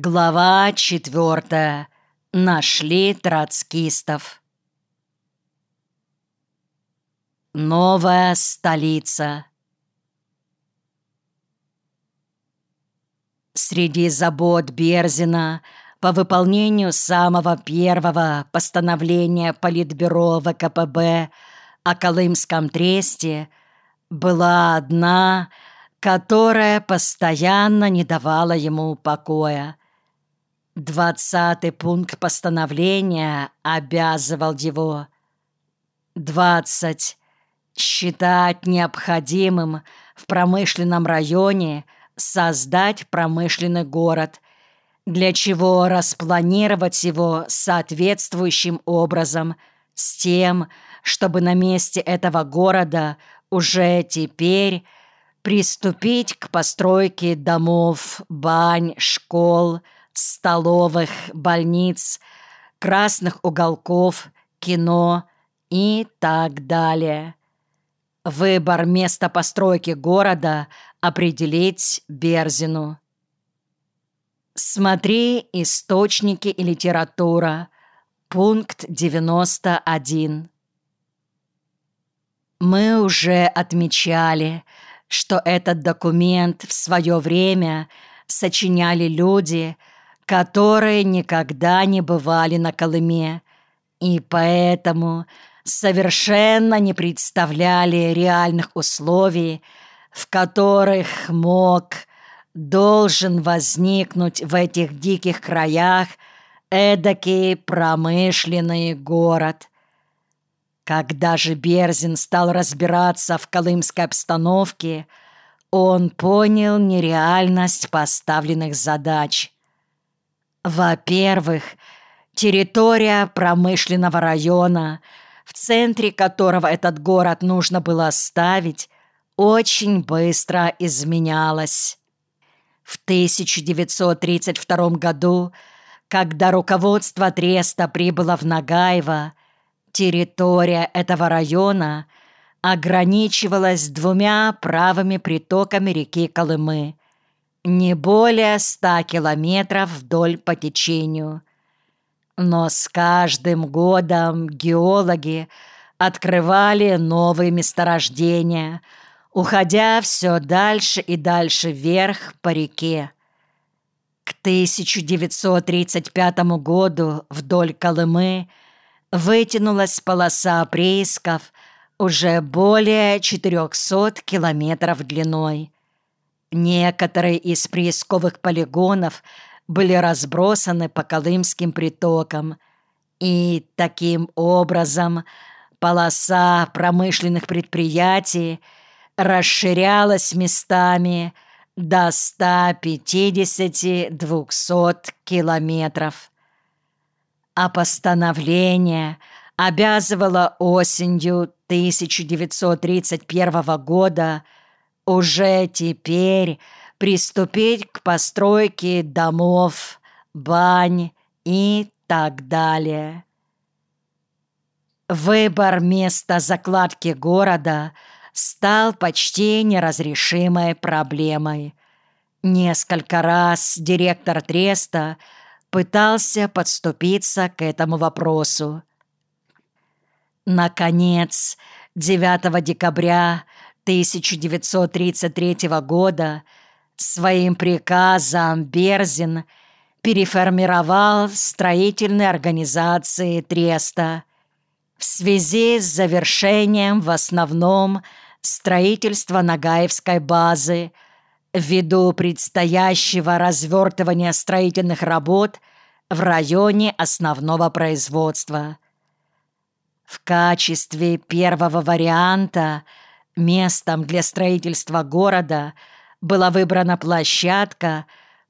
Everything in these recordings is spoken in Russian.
Глава четвертая. Нашли троцкистов. Новая столица. Среди забот Берзина по выполнению самого первого постановления Политбюро ВКПБ о Колымском тресте была одна, которая постоянно не давала ему покоя. Двадцатый пункт постановления обязывал его. Двадцать. Считать необходимым в промышленном районе создать промышленный город, для чего распланировать его соответствующим образом, с тем, чтобы на месте этого города уже теперь приступить к постройке домов, бань, школ, столовых, больниц, красных уголков, кино и так далее. Выбор места постройки города определить Берзину. Смотри источники и литература. Пункт 91. Мы уже отмечали, что этот документ в свое время сочиняли люди, которые никогда не бывали на Колыме, и поэтому совершенно не представляли реальных условий, в которых мог, должен возникнуть в этих диких краях эдакий промышленный город. Когда же Берзин стал разбираться в колымской обстановке, он понял нереальность поставленных задач – во-первых, территория промышленного района, в центре которого этот город нужно было ставить, очень быстро изменялась. В 1932 году, когда руководство Треста прибыло в Нагаево, территория этого района ограничивалась двумя правыми притоками реки Колымы не более ста километров вдоль по течению. Но с каждым годом геологи открывали новые месторождения, уходя все дальше и дальше вверх по реке. К 1935 году вдоль Колымы вытянулась полоса приисков уже более 400 километров длиной. Некоторые из приисковых полигонов были разбросаны по Колымским притокам, и таким образом полоса промышленных предприятий расширялась местами до 150-200 километров. А постановление обязывало осенью 1931 года – уже теперь приступить к постройке домов, бань и так далее. Выбор места закладки города стал почти неразрешимой проблемой. Несколько раз директор Треста пытался подступиться к этому вопросу. Наконец, 9 декабря 1933 года своим приказом Берзин переформировал строительные организации Треста в связи с завершением в основном строительства Нагаевской базы ввиду предстоящего развертывания строительных работ в районе основного производства. В качестве первого варианта – Местом для строительства города была выбрана площадка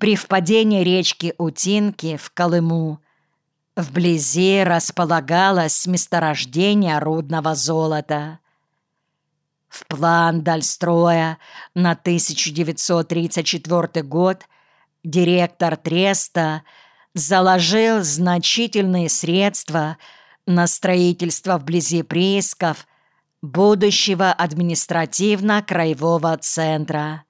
при впадении речки Утинки в Колыму. Вблизи располагалось месторождение рудного золота. В план Дальстроя на 1934 год директор Треста заложил значительные средства на строительство вблизи приисков будущего административно-краевого центра.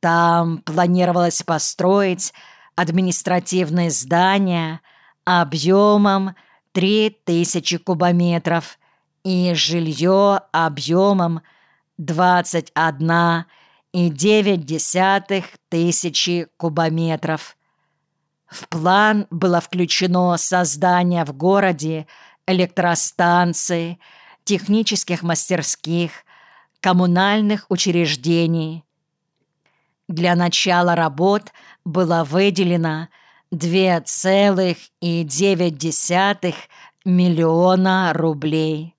Там планировалось построить административные здания объемом 3000 кубометров и жилье объемом 21,9 тысячи кубометров. В план было включено создание в городе электростанций, технических мастерских, коммунальных учреждений. Для начала работ было выделено 2,9 миллиона рублей.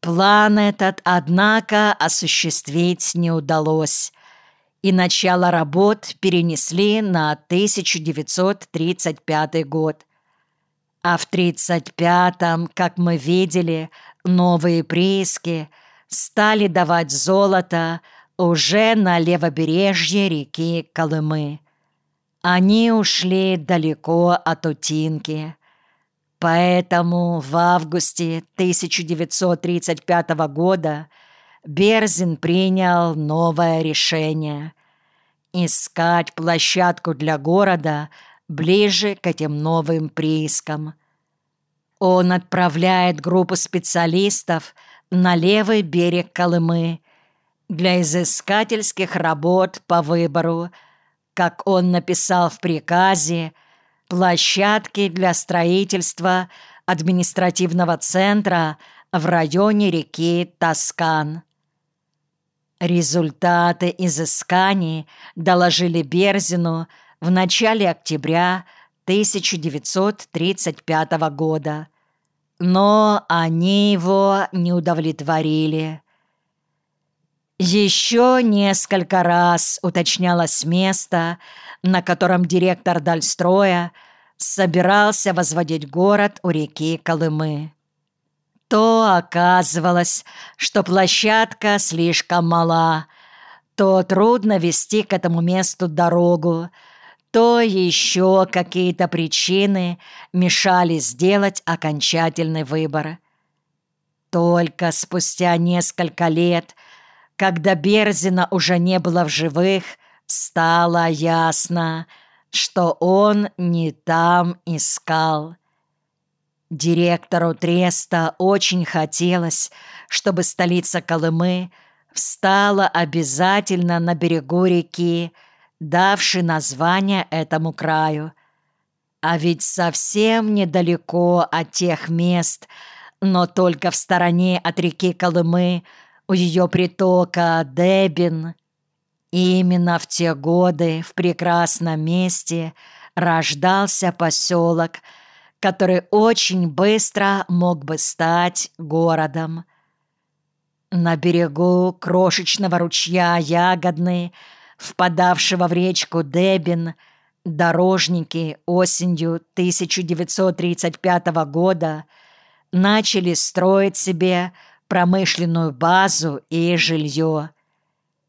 План этот, однако, осуществить не удалось, и начало работ перенесли на 1935 год. А в 1935-м, как мы видели, новые прииски стали давать золото уже на левобережье реки Колымы. Они ушли далеко от Утинки. Поэтому в августе 1935 года Берзин принял новое решение – искать площадку для города ближе к этим новым приискам. Он отправляет группу специалистов на левый берег Колымы для изыскательских работ по выбору, как он написал в приказе – площадки для строительства административного центра в районе реки Тоскан. Результаты изысканий доложили Берзину в начале октября 1935 года, но они его не удовлетворили. Еще несколько раз уточнялось место, на котором директор Дальстроя собирался возводить город у реки Колымы. То оказывалось, что площадка слишком мала, то трудно вести к этому месту дорогу, то еще какие-то причины мешали сделать окончательный выбор. Только спустя несколько лет, когда Берзина уже не было в живых, Стало ясно, что он не там искал. Директору Треста очень хотелось, чтобы столица Колымы встала обязательно на берегу реки, давшей название этому краю. А ведь совсем недалеко от тех мест, но только в стороне от реки Колымы, у ее притока Дебин – именно в те годы в прекрасном месте рождался поселок, который очень быстро мог бы стать городом. На берегу крошечного ручья Ягодный, впадавшего в речку Дебин, дорожники осенью 1935 года начали строить себе промышленную базу и жилье.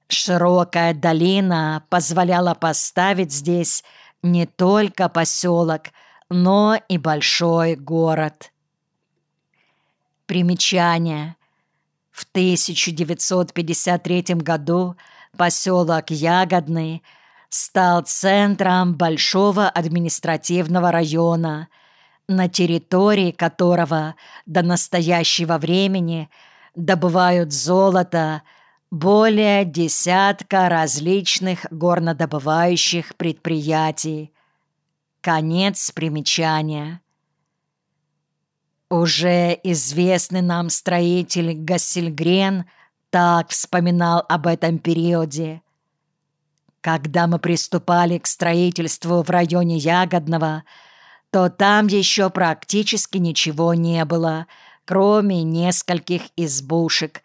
Широкая долина позволяла поставить здесь не только поселок, но и большой город. Примечание. В 1953 году поселок Ягодный стал центром большого административного района, на территории которого до настоящего времени добывают золото, более десятка различных горнодобывающих предприятий. Конец примечания. Уже известный нам строитель Гассельгрен так вспоминал об этом периоде. Когда мы приступали к строительству в районе Ягодного, то там еще практически ничего не было, кроме нескольких избушек,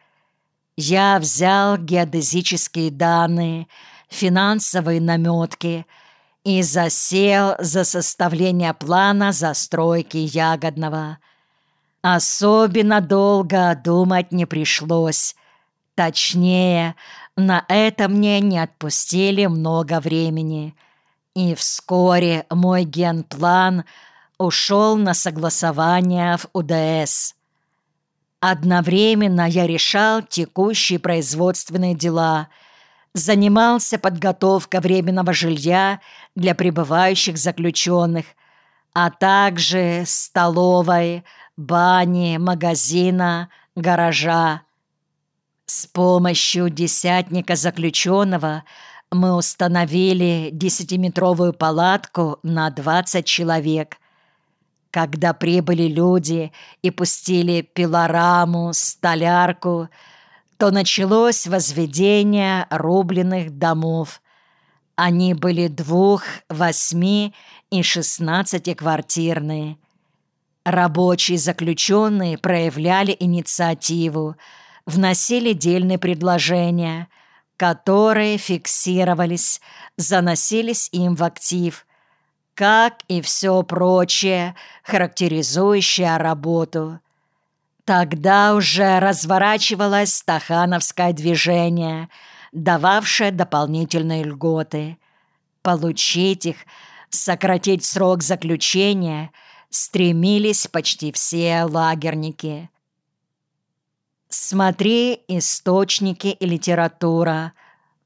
я взял геодезические данные, финансовые наметки и засел за составление плана застройки Ягодного. Особенно долго думать не пришлось. Точнее, на это мне не отпустили много времени. И вскоре мой генплан ушел на согласование в УДС. Одновременно я решал текущие производственные дела, занимался подготовкой временного жилья для пребывающих заключенных, а также столовой, бани, магазина, гаража. С помощью десятника заключенного мы установили десятиметровую палатку на 20 человек. Когда прибыли люди и пустили пилораму, столярку, то началось возведение рубленных домов. Они были двух, восьми и шестнадцатиквартирные. Рабочие заключенные проявляли инициативу, вносили дельные предложения, которые фиксировались, заносились им в актив, как и все прочее, характеризующее работу. Тогда уже разворачивалось стахановское движение, дававшее дополнительные льготы. Получить их, сократить срок заключения – стремились почти все лагерники. Смотри источники и литература.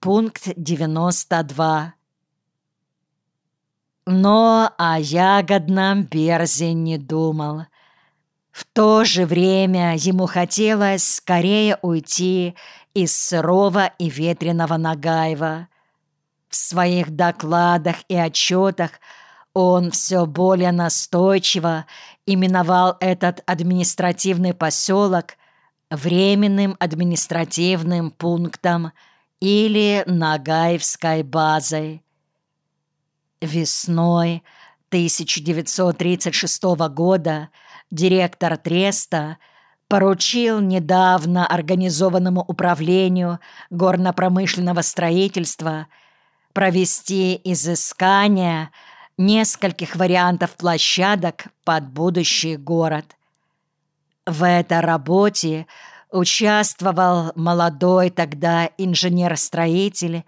Пункт 92. Но о ягодном Берзе не думал. В то же время ему хотелось скорее уйти из сырого и ветреного Нагаева. В своих докладах и отчетах – он все более настойчиво именовал этот административный поселок временным административным пунктом или Нагаевской базой. Весной 1936 года директор Треста поручил недавно организованному управлению горно-промышленного строительства провести изыскания нескольких вариантов площадок под будущий город. В этой работе участвовал молодой тогда инженер-строитель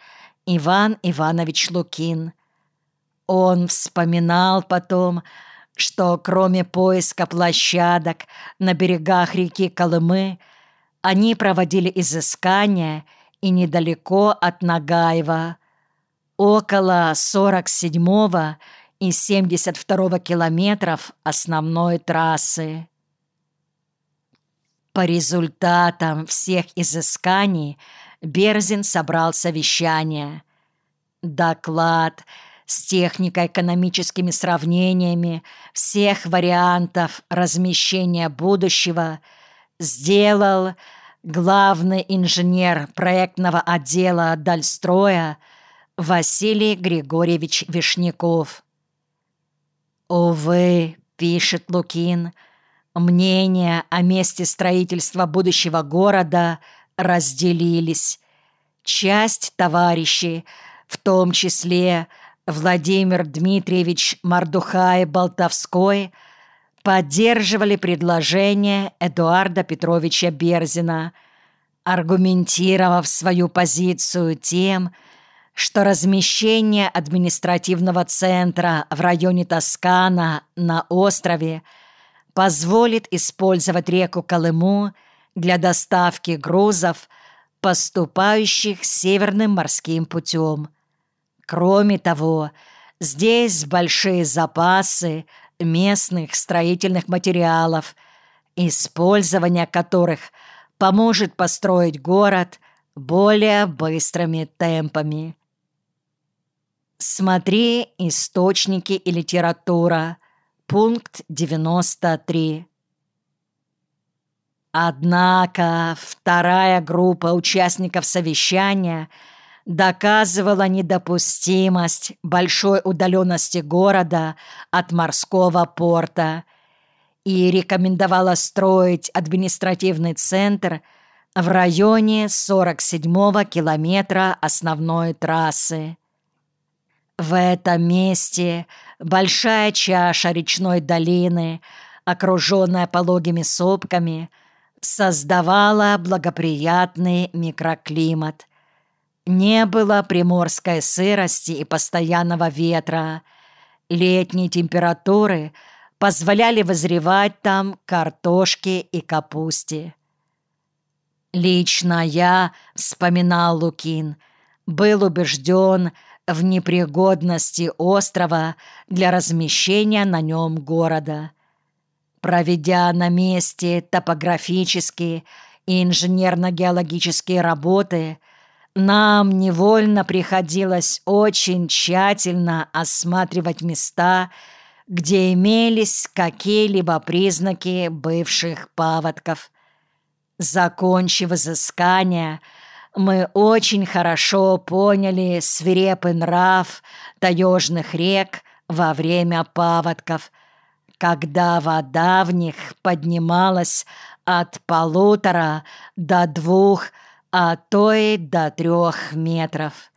Иван Иванович Лукин. Он вспоминал потом, что кроме поиска площадок на берегах реки Колымы, они проводили изыскания и недалеко от Нагаева, около 47-го и 72 километров основной трассы. По результатам всех изысканий Берзин собрал совещание. Доклад с технико-экономическими сравнениями всех вариантов размещения будущего сделал главный инженер проектного отдела Дальстроя Василий Григорьевич Вишняков. «Увы», — пишет Лукин, — «мнения о месте строительства будущего города разделились. Часть товарищей, в том числе Владимир Дмитриевич Мардухай-Болтовской, поддерживали предложение Эдуарда Петровича Берзина, аргументировав свою позицию тем, что размещение административного центра в районе Тоскана на острове позволит использовать реку Колыму для доставки грузов, поступающих северным морским путем. Кроме того, здесь большие запасы местных строительных материалов, использование которых поможет построить город более быстрыми темпами. Смотри источники и литература. Пункт 93. Однако вторая группа участников совещания доказывала недопустимость большой удаленности города от морского порта и рекомендовала строить административный центр в районе 47-го километра основной трассы. В этом месте большая чаша речной долины, окруженная пологими сопками, создавала благоприятный микроклимат. Не было приморской сырости и постоянного ветра. Летние температуры позволяли возревать там картошке и капусте. «Лично я, — вспоминал Лукин, — был убежден в непригодности острова для размещения на нем города. Проведя на месте топографические и инженерно-геологические работы, нам невольно приходилось очень тщательно осматривать места, где имелись какие-либо признаки бывших паводков. Закончив изыскание, мы очень хорошо поняли свирепый нрав таежных рек во время паводков, когда вода в них поднималась от полутора до двух, а то и до трех метров.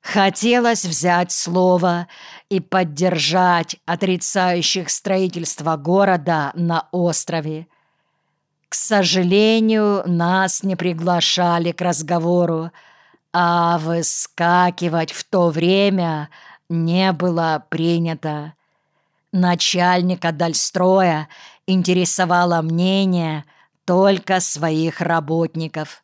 Хотелось взять слово и поддержать отрицающих строительство города на острове. К сожалению, нас не приглашали к разговору, а выскакивать в то время не было принято. Начальника Дальстроя интересовало мнение только своих работников.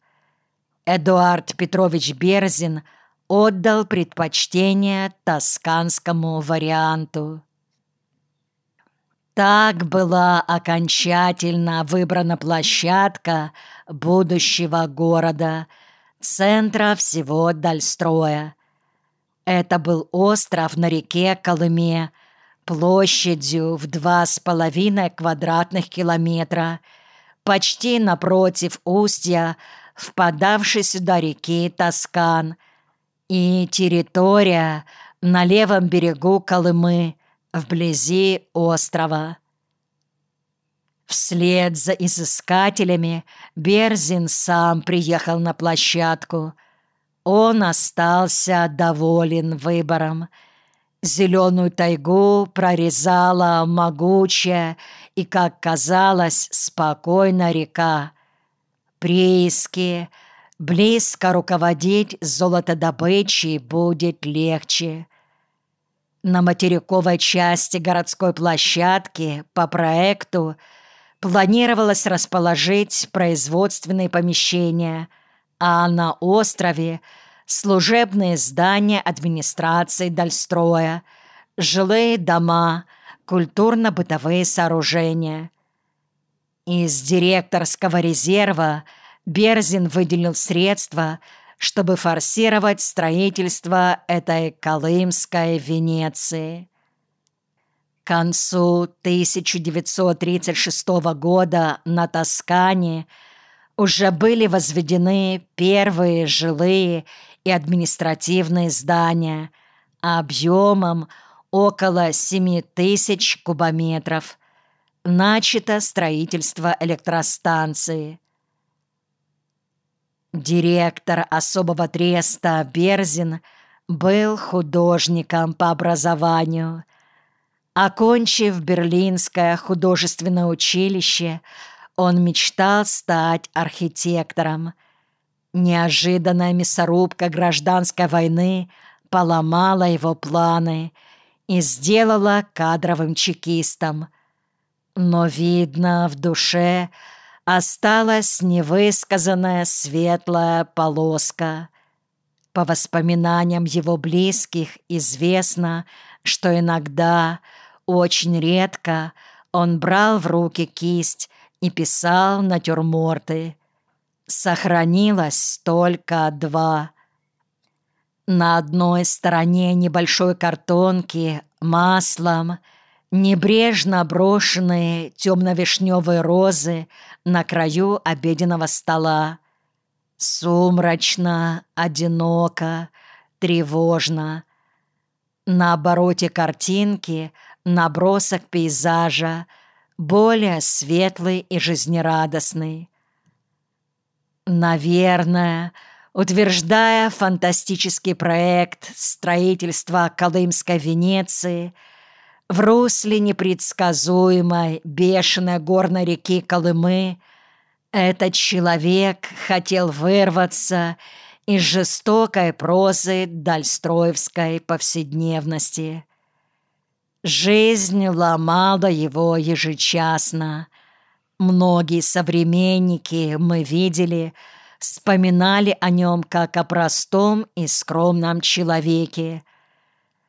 Эдуард Петрович Берзин – отдал предпочтение тосканскому варианту. Так была окончательно выбрана площадка будущего города, центра всего Дальстроя. Это был остров на реке Колыме, площадью в два с половиной квадратных километра, почти напротив устья, впадавшей сюда реки Тоскан – и территория на левом берегу Колымы, вблизи острова. Вслед за изыскателями Берзин сам приехал на площадку. Он остался доволен выбором. Зеленую тайгу прорезала могучая и, как казалось, спокойная река. Прииски — Близко руководить золотодобычей будет легче. На материковой части городской площадки по проекту планировалось расположить производственные помещения, а на острове – служебные здания администрации Дальстроя, жилые дома, культурно-бытовые сооружения. Из директорского резерва – Берзин выделил средства, чтобы форсировать строительство этой Колымской Венеции. К концу 1936 года на Тоскане уже были возведены первые жилые и административные здания объемом около 7 тысяч кубометров. Начато строительство электростанции – Директор особого треста Берзин был художником по образованию. Окончив Берлинское художественное училище, он мечтал стать архитектором. Неожиданная мясорубка гражданской войны поломала его планы и сделала кадровым чекистом. Но, видно, в душе – осталась невысказанная светлая полоска. По воспоминаниям его близких известно, что иногда, очень редко, он брал в руки кисть и писал натюрморты. Сохранилось только два. На одной стороне небольшой картонки маслом – Небрежно брошенные темно-вишневые розы на краю обеденного стола. Сумрачно, одиноко, тревожно. На обороте картинки набросок пейзажа, более светлый и жизнерадостный. Наверное, утверждая фантастический проект строительства Колымской Венеции – в русле непредсказуемой, бешеной горной реки Колымы этот человек хотел вырваться из жестокой прозы дальстроевской повседневности. Жизнь ломала его ежечасно. Многие современники, мы видели, вспоминали о нем как о простом и скромном человеке.